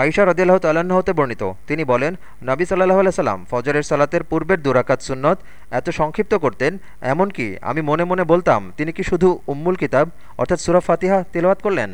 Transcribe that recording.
আইসা রদিল্লাহ তাল্লাহ্ন হতে বর্ণিত। তিনি বলেন, নবী সাল্লাহ সাল্লাম ফজরের সালাতের পূর্বের দুরাকাত সুন্নত এত সংক্ষিপ্ত করতেন, এমনকি আমি মনে মনে বলতাম, তিনি কি শুধু উম্মুল কিতাব, অর্থাৎ সুরা ফাতিহা তেলাওয়াত করলেন?